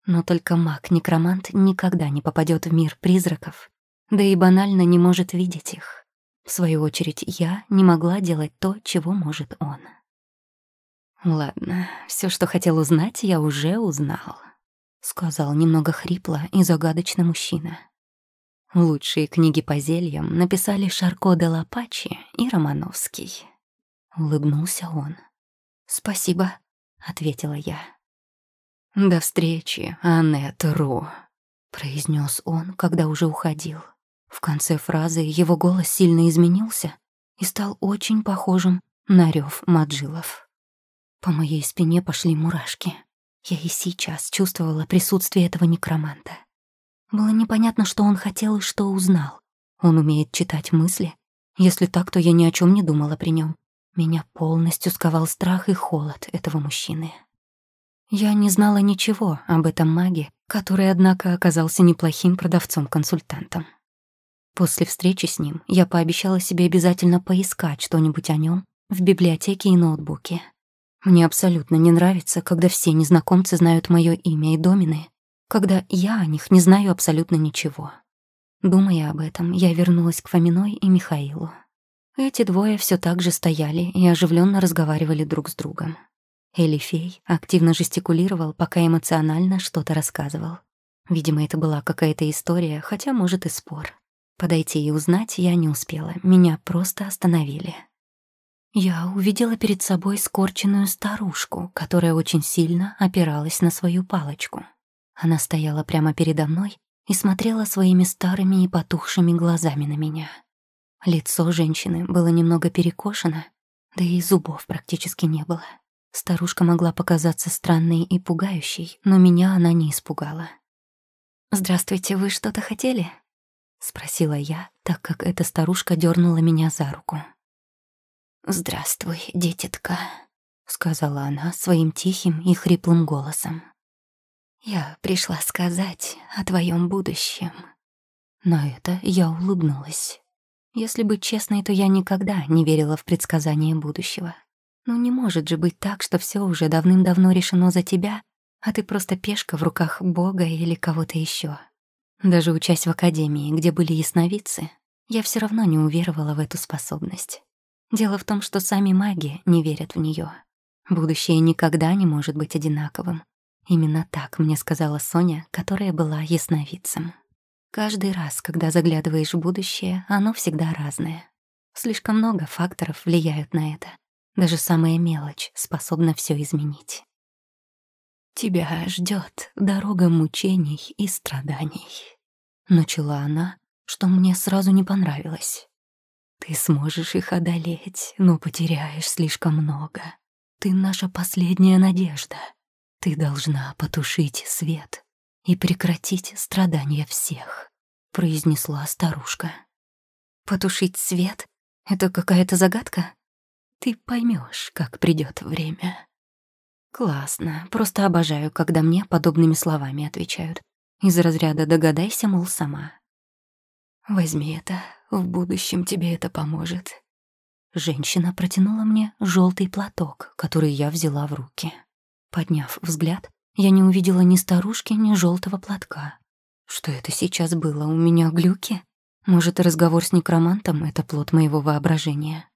Но только маг-некромант никогда не попадет в мир призраков, да и банально не может видеть их. В свою очередь, я не могла делать то, чего может он. «Ладно, все, что хотел узнать, я уже узнал», — сказал немного хрипло и загадочно мужчина. Лучшие книги по зельям написали Шарко де Лапачи и Романовский. Улыбнулся он. «Спасибо», — ответила я. «До встречи, Аннет Ру», — произнес он, когда уже уходил. В конце фразы его голос сильно изменился и стал очень похожим на рев Маджилов. По моей спине пошли мурашки. Я и сейчас чувствовала присутствие этого некроманта. Было непонятно, что он хотел и что узнал. Он умеет читать мысли. Если так, то я ни о чем не думала при нем. Меня полностью сковал страх и холод этого мужчины. Я не знала ничего об этом маге, который, однако, оказался неплохим продавцом-консультантом. После встречи с ним я пообещала себе обязательно поискать что-нибудь о нем в библиотеке и ноутбуке. Мне абсолютно не нравится, когда все незнакомцы знают мое имя и домины, когда я о них не знаю абсолютно ничего. Думая об этом, я вернулась к Фоминой и Михаилу. Эти двое все так же стояли и оживленно разговаривали друг с другом. Элифей активно жестикулировал, пока эмоционально что-то рассказывал. Видимо, это была какая-то история, хотя, может, и спор. Подойти и узнать я не успела, меня просто остановили. Я увидела перед собой скорченную старушку, которая очень сильно опиралась на свою палочку. Она стояла прямо передо мной и смотрела своими старыми и потухшими глазами на меня. Лицо женщины было немного перекошено, да и зубов практически не было. Старушка могла показаться странной и пугающей, но меня она не испугала. «Здравствуйте, вы что-то хотели?» — спросила я, так как эта старушка дернула меня за руку. «Здравствуй, детитка», — сказала она своим тихим и хриплым голосом. «Я пришла сказать о твоем будущем». На это я улыбнулась. Если быть честной, то я никогда не верила в предсказание будущего. Ну не может же быть так, что все уже давным-давно решено за тебя, а ты просто пешка в руках Бога или кого-то еще. Даже учась в академии, где были ясновидцы, я все равно не уверовала в эту способность. Дело в том, что сами маги не верят в нее. Будущее никогда не может быть одинаковым. Именно так мне сказала Соня, которая была ясновидцем. Каждый раз, когда заглядываешь в будущее, оно всегда разное. Слишком много факторов влияют на это. Даже самая мелочь способна все изменить. «Тебя ждет дорога мучений и страданий», — начала она, что мне сразу не понравилось. Ты сможешь их одолеть, но потеряешь слишком много. Ты наша последняя надежда. Ты должна потушить свет и прекратить страдания всех, произнесла старушка. Потушить свет? Это какая-то загадка? Ты поймешь, как придет время. Классно, просто обожаю, когда мне подобными словами отвечают. Из разряда «догадайся, мол, сама». Возьми это, в будущем тебе это поможет. Женщина протянула мне желтый платок, который я взяла в руки. Подняв взгляд, я не увидела ни старушки, ни желтого платка. Что это сейчас было? У меня глюки? Может, разговор с некромантом — это плод моего воображения?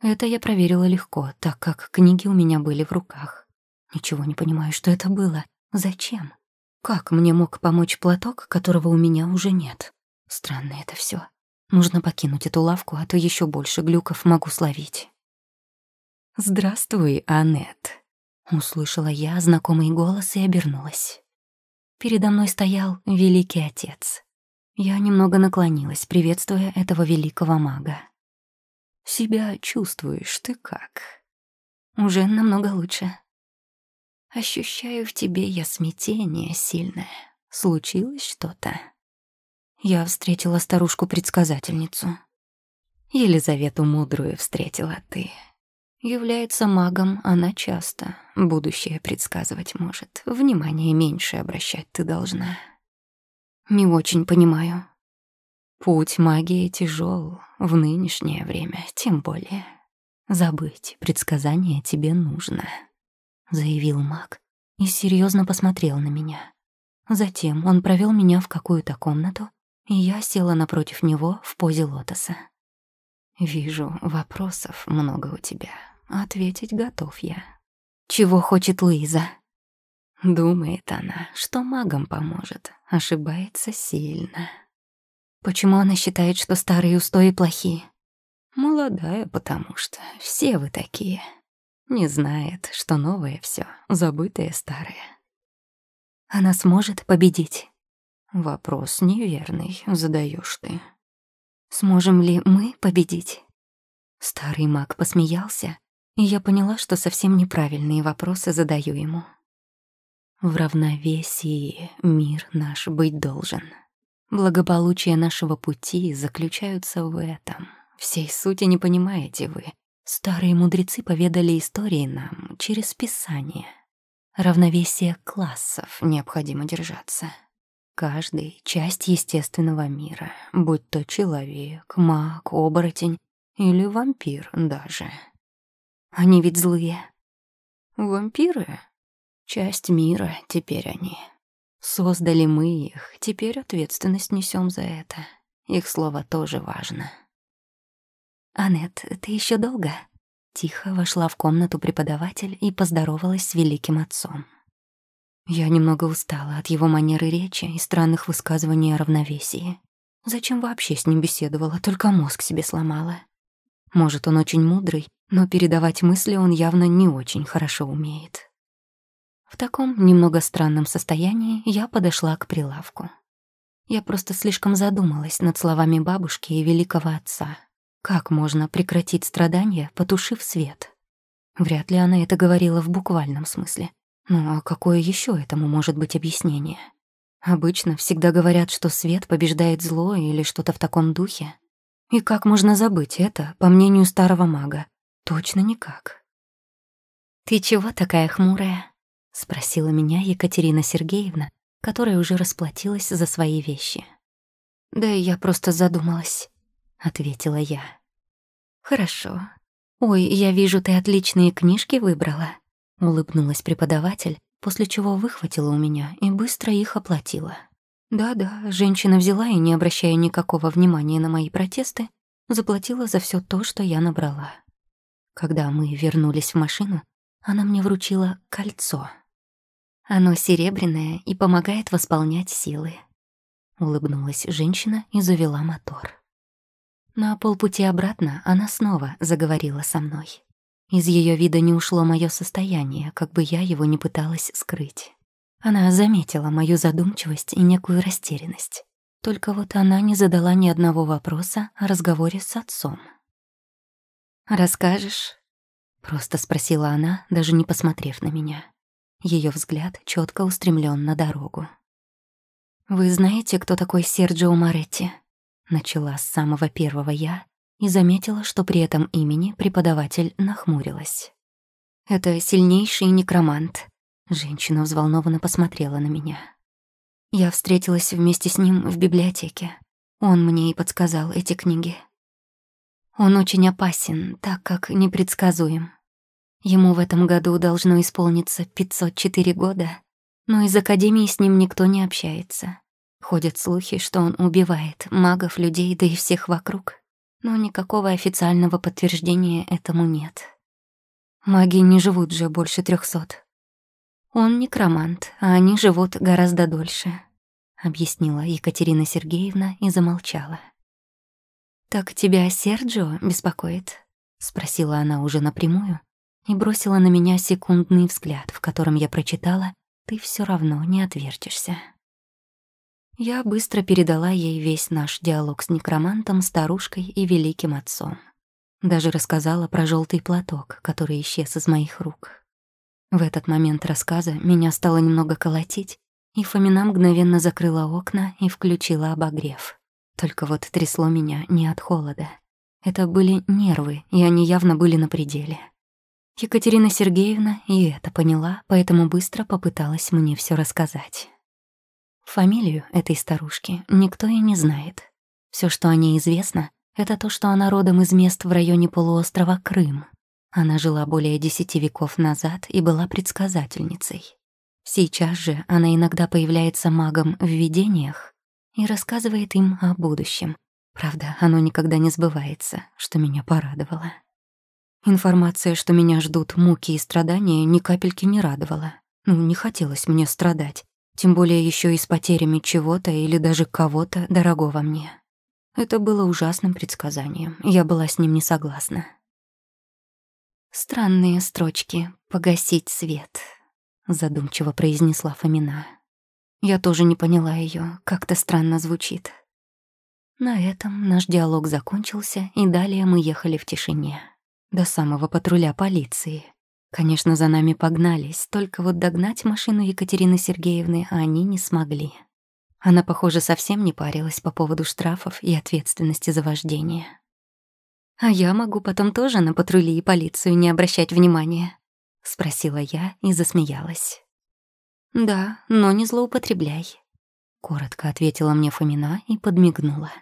Это я проверила легко, так как книги у меня были в руках. Ничего не понимаю, что это было. Зачем? Как мне мог помочь платок, которого у меня уже нет? Странно это все. Нужно покинуть эту лавку, а то еще больше глюков могу словить. «Здравствуй, Аннет», — услышала я знакомый голос и обернулась. Передо мной стоял великий отец. Я немного наклонилась, приветствуя этого великого мага. «Себя чувствуешь ты как?» «Уже намного лучше», Ощущаю в тебе я смятение сильное. Случилось что-то? Я встретила старушку-предсказательницу. Елизавету Мудрую встретила ты. Является магом она часто. Будущее предсказывать может. Внимание меньше обращать ты должна. Не очень понимаю. Путь магии тяжел в нынешнее время, тем более. Забыть предсказание тебе нужно. — заявил маг и серьезно посмотрел на меня. Затем он провел меня в какую-то комнату, и я села напротив него в позе лотоса. «Вижу, вопросов много у тебя. Ответить готов я». «Чего хочет Луиза?» Думает она, что магам поможет, ошибается сильно. Почему она считает, что старые устои плохие? Молодая, потому что все вы такие. Не знает, что новое все, забытое старое. Она сможет победить? Вопрос неверный, задаешь ты. Сможем ли мы победить? Старый маг посмеялся, и я поняла, что совсем неправильные вопросы задаю ему. В равновесии мир наш быть должен. Благополучие нашего пути заключаются в этом. Всей сути не понимаете вы, Старые мудрецы поведали истории нам через Писание. Равновесие классов необходимо держаться. Каждый — часть естественного мира, будь то человек, маг, оборотень или вампир даже. Они ведь злые. Вампиры — часть мира теперь они. Создали мы их, теперь ответственность несем за это. Их слово тоже важно. «Анет, ты еще долго?» Тихо вошла в комнату преподаватель и поздоровалась с великим отцом. Я немного устала от его манеры речи и странных высказываний о равновесии. Зачем вообще с ним беседовала, только мозг себе сломала. Может, он очень мудрый, но передавать мысли он явно не очень хорошо умеет. В таком немного странном состоянии я подошла к прилавку. Я просто слишком задумалась над словами бабушки и великого отца. Как можно прекратить страдания, потушив свет? Вряд ли она это говорила в буквальном смысле. Ну а какое еще этому может быть объяснение? Обычно всегда говорят, что свет побеждает зло или что-то в таком духе. И как можно забыть это, по мнению старого мага? Точно никак. «Ты чего такая хмурая?» — спросила меня Екатерина Сергеевна, которая уже расплатилась за свои вещи. «Да я просто задумалась», — ответила я. «Хорошо. Ой, я вижу, ты отличные книжки выбрала», — улыбнулась преподаватель, после чего выхватила у меня и быстро их оплатила. Да-да, женщина взяла и, не обращая никакого внимания на мои протесты, заплатила за все то, что я набрала. Когда мы вернулись в машину, она мне вручила кольцо. Оно серебряное и помогает восполнять силы. Улыбнулась женщина и завела мотор. На полпути обратно она снова заговорила со мной. Из ее вида не ушло мое состояние, как бы я его не пыталась скрыть. Она заметила мою задумчивость и некую растерянность. Только вот она не задала ни одного вопроса о разговоре с отцом. «Расскажешь?» — просто спросила она, даже не посмотрев на меня. Ее взгляд четко устремлен на дорогу. «Вы знаете, кто такой Серджио Моретти?» Начала с самого первого я и заметила, что при этом имени преподаватель нахмурилась. «Это сильнейший некромант». Женщина взволнованно посмотрела на меня. Я встретилась вместе с ним в библиотеке. Он мне и подсказал эти книги. Он очень опасен, так как непредсказуем. Ему в этом году должно исполниться 504 года, но из Академии с ним никто не общается. Ходят слухи, что он убивает магов, людей, да и всех вокруг, но никакого официального подтверждения этому нет. Маги не живут же больше трехсот. Он некромант, а они живут гораздо дольше, объяснила Екатерина Сергеевна и замолчала. Так тебя Серджио беспокоит? спросила она уже напрямую и бросила на меня секундный взгляд, в котором я прочитала: ты все равно не отвертишься. Я быстро передала ей весь наш диалог с некромантом, старушкой и великим отцом. Даже рассказала про желтый платок, который исчез из моих рук. В этот момент рассказа меня стало немного колотить, и Фомина мгновенно закрыла окна и включила обогрев. Только вот трясло меня не от холода. Это были нервы, и они явно были на пределе. Екатерина Сергеевна и это поняла, поэтому быстро попыталась мне все рассказать. Фамилию этой старушки никто и не знает. Все, что о ней известно, это то, что она родом из мест в районе полуострова Крым, она жила более десяти веков назад и была предсказательницей. Сейчас же она иногда появляется магом в видениях и рассказывает им о будущем. Правда, оно никогда не сбывается, что меня порадовало. Информация, что меня ждут муки и страдания, ни капельки не радовала. Ну, не хотелось мне страдать, тем более еще и с потерями чего-то или даже кого-то дорогого мне. Это было ужасным предсказанием, я была с ним не согласна. «Странные строчки. Погасить свет», — задумчиво произнесла Фомина. Я тоже не поняла ее, как-то странно звучит. На этом наш диалог закончился, и далее мы ехали в тишине. До самого патруля полиции. Конечно, за нами погнались, только вот догнать машину Екатерины Сергеевны они не смогли. Она, похоже, совсем не парилась по поводу штрафов и ответственности за вождение. «А я могу потом тоже на патрули и полицию не обращать внимания?» — спросила я и засмеялась. «Да, но не злоупотребляй», — коротко ответила мне Фомина и подмигнула.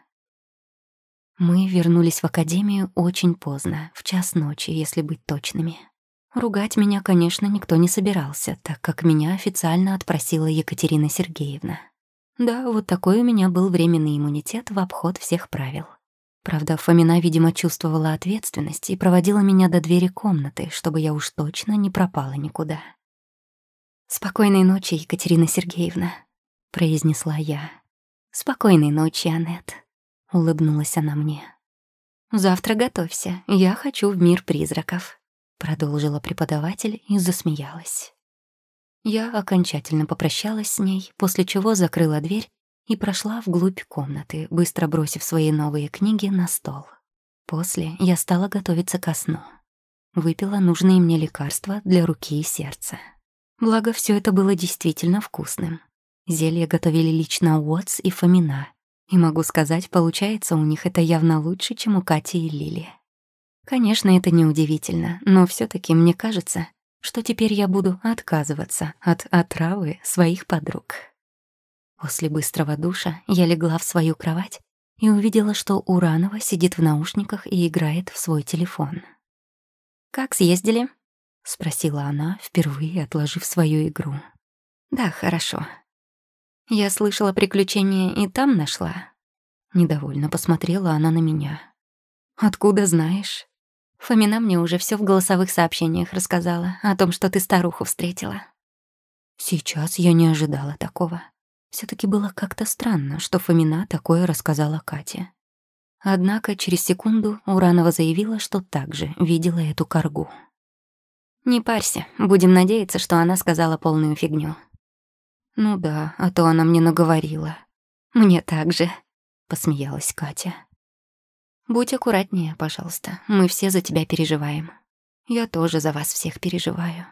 Мы вернулись в академию очень поздно, в час ночи, если быть точными. Ругать меня, конечно, никто не собирался, так как меня официально отпросила Екатерина Сергеевна. Да, вот такой у меня был временный иммунитет в обход всех правил. Правда, Фомина, видимо, чувствовала ответственность и проводила меня до двери комнаты, чтобы я уж точно не пропала никуда. «Спокойной ночи, Екатерина Сергеевна», — произнесла я. «Спокойной ночи, Аннет», — улыбнулась она мне. «Завтра готовься, я хочу в мир призраков», — продолжила преподаватель и засмеялась. Я окончательно попрощалась с ней, после чего закрыла дверь и прошла вглубь комнаты, быстро бросив свои новые книги на стол. После я стала готовиться ко сну. Выпила нужные мне лекарства для руки и сердца. Благо, все это было действительно вкусным. Зелье готовили лично Уотс и Фомина. И могу сказать, получается у них это явно лучше, чем у Кати и Лили. Конечно, это неудивительно, но все таки мне кажется, что теперь я буду отказываться от отравы своих подруг. После быстрого душа я легла в свою кровать и увидела, что Уранова сидит в наушниках и играет в свой телефон. «Как съездили?» — спросила она, впервые отложив свою игру. «Да, хорошо. Я слышала приключения и там нашла». Недовольно посмотрела она на меня. «Откуда знаешь?» Фомина мне уже все в голосовых сообщениях рассказала о том, что ты старуху встретила. Сейчас я не ожидала такого все таки было как-то странно, что Фомина такое рассказала Кате. Однако через секунду Уранова заявила, что также видела эту коргу. «Не парься, будем надеяться, что она сказала полную фигню». «Ну да, а то она мне наговорила». Мне так же», — посмеялась Катя. «Будь аккуратнее, пожалуйста. Мы все за тебя переживаем. Я тоже за вас всех переживаю.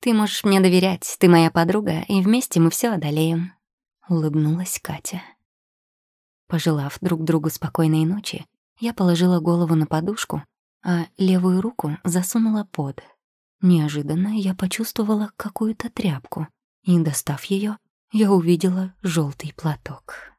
Ты можешь мне доверять, ты моя подруга, и вместе мы все одолеем», — улыбнулась Катя. Пожелав друг другу спокойной ночи, я положила голову на подушку, а левую руку засунула под. Неожиданно я почувствовала какую-то тряпку, и, достав ее, я увидела желтый платок.